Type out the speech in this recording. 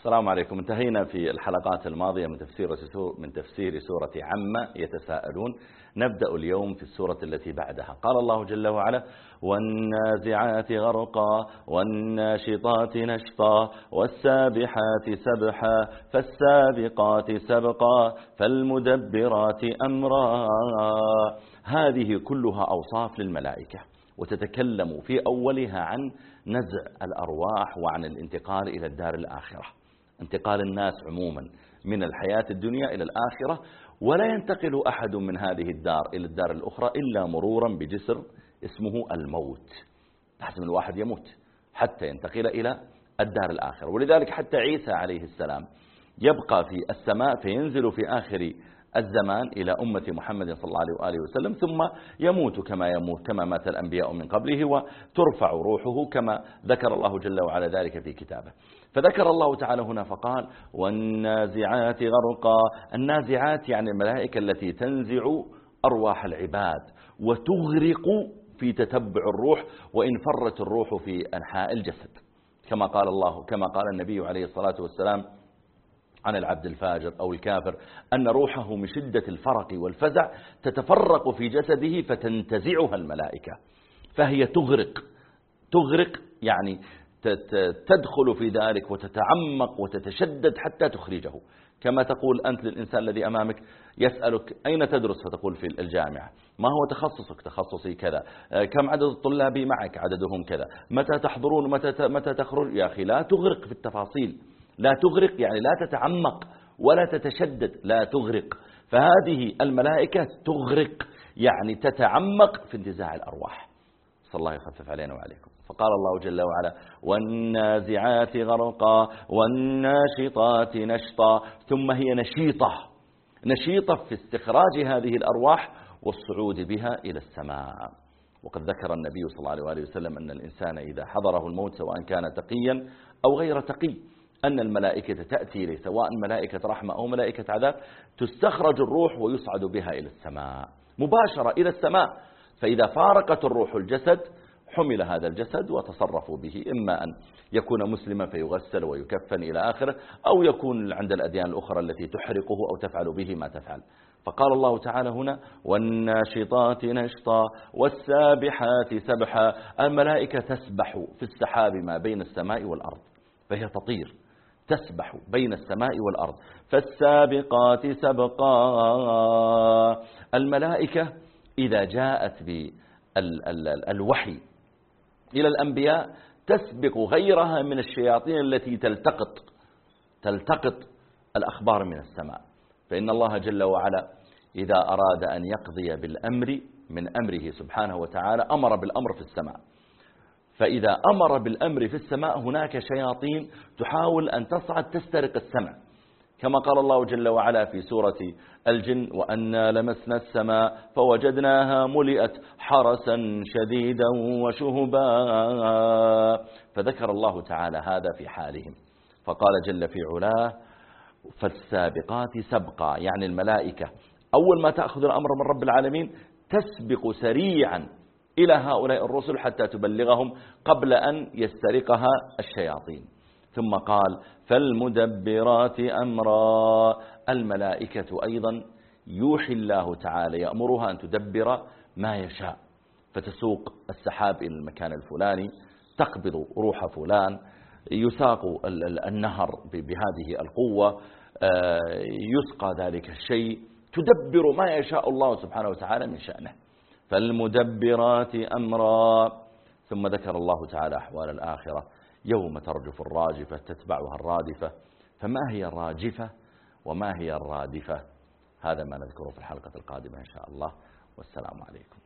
السلام عليكم. انتهينا في الحلقات الماضية من تفسير من تفسير سورة عم يتساءلون. نبدأ اليوم في السورة التي بعدها. قال الله جل وعلا والنازعات غرقا والناشطات نشطا والسابحات سبحا فالسابقات سبقا فالمدبرات أمرا. هذه كلها أوصاف للملائكة وتتكلم في أولها عن نزع الأرواح وعن الانتقال إلى الدار الآخرة. انتقال الناس عموما من الحياة الدنيا إلى الآخرة ولا ينتقل أحد من هذه الدار إلى الدار الأخرى إلا مرورا بجسر اسمه الموت. لازم الواحد يموت حتى ينتقل إلى الدار الآخرة. ولذلك حتى عيسى عليه السلام يبقى في السماء فينزل في آخر الزمان إلى أمة محمد صلى الله عليه وآله وسلم ثم يموت كما يموت كما مات الأنبياء من قبله وترفع روحه كما ذكر الله جل وعلا ذلك في كتابه. فذكر الله تعالى هنا فقال والنازعات غرقا. النازعات يعني الملائكة التي تنزع أرواح العباد وتغرق في تتبع الروح وإن فرت الروح في أنحاء الجسد. كما قال الله كما قال النبي عليه الصلاة والسلام عن العبد الفاجر أو الكافر أن روحه من شدة الفرق والفزع تتفرق في جسده فتنتزعها الملائكة فهي تغرق تغرق يعني تدخل في ذلك وتتعمق وتتشدد حتى تخرجه. كما تقول أنت للإنسان الذي أمامك يسألك أين تدرس؟ فتقول في الجامعة. ما هو تخصصك؟ تخصصي كذا. كم عدد الطلاب معك؟ عددهم كذا. متى تحضرون؟ متى, متى تخرج؟ يا أخي لا تغرق في التفاصيل. لا تغرق يعني لا تتعمق ولا تتشدد لا تغرق. فهذه الملائكة تغرق يعني تتعمق في انتزاع الأرواح. صلى الله يخفف علينا وعليكم. فقال الله جل وعلا والنازعات غرقا والناشطات نشطا. ثم هي نشيطة نشيطة في استخراج هذه الأرواح والصعود بها إلى السماء. وقد ذكر النبي صلى الله عليه وسلم أن الإنسان إذا حضره الموت سواء كان تقيا أو غير تقي أن الملائكة تأتي إليه سواء ملائكة رحمة أو ملائكة عذاب تستخرج الروح ويصعد بها إلى السماء مباشرة إلى السماء. فإذا فارقت الروح الجسد حمل هذا الجسد وتصرفوا به إما أن يكون مسلما فيغسل ويكفن إلى آخره أو يكون عند الأديان الأخرى التي تحرقه أو تفعل به ما تفعل. فقال الله تعالى هنا والناشطات نشطا والسابحات سبحا. الملائكة تسبح في السحاب ما بين السماء والأرض فهي تطير. تسبح بين السماء والأرض. فالسابقات سبقا. الملائكة إذا جاءت بالوحي إلى الأنبياء تسبق غيرها من الشياطين التي تلتقط تلتقط الأخبار من السماء. فإن الله جل وعلا إذا أراد أن يقضي بالأمر من أمره سبحانه وتعالى أمر بالأمر في السماء. فإذا أمر بالأمر في السماء هناك شياطين تحاول أن تصعد تسترق السمع كما قال الله جل وعلا في سورة الجن وأنا لمسنا السماء فوجدناها ملئت حرسا شديدا وشهبا. فذكر الله تعالى هذا في حالهم. فقال جل في علاه فالسابقات سبقا يعني الملائكة. أول ما تأخذ الأمر من رب العالمين تسبق سريعا. إلى هؤلاء الرسل حتى تبلغهم قبل أن يسترقها الشياطين. ثم قال فالمدبرات أمرا. الملائكة أيضا. يوحي الله تعالى يأمرها أن تدبر ما يشاء. فتسوق السحاب إلى المكان الفلاني. تقبض روح فلان. يساق النهر بهذه القوة. آه، يسقى ذلك الشيء. تدبر ما يشاء الله سبحانه وتعالى من شأنه. فالمدبرات أمرا. ثم ذكر الله تعالى أحوال الآخرة. يوم ترجف الراجفة تتبعها الرادفة. فما هي الراجفة؟ وما هي الرادفة؟ هذا ما نذكره في الحلقة القادمة إن شاء الله. والسلام عليكم.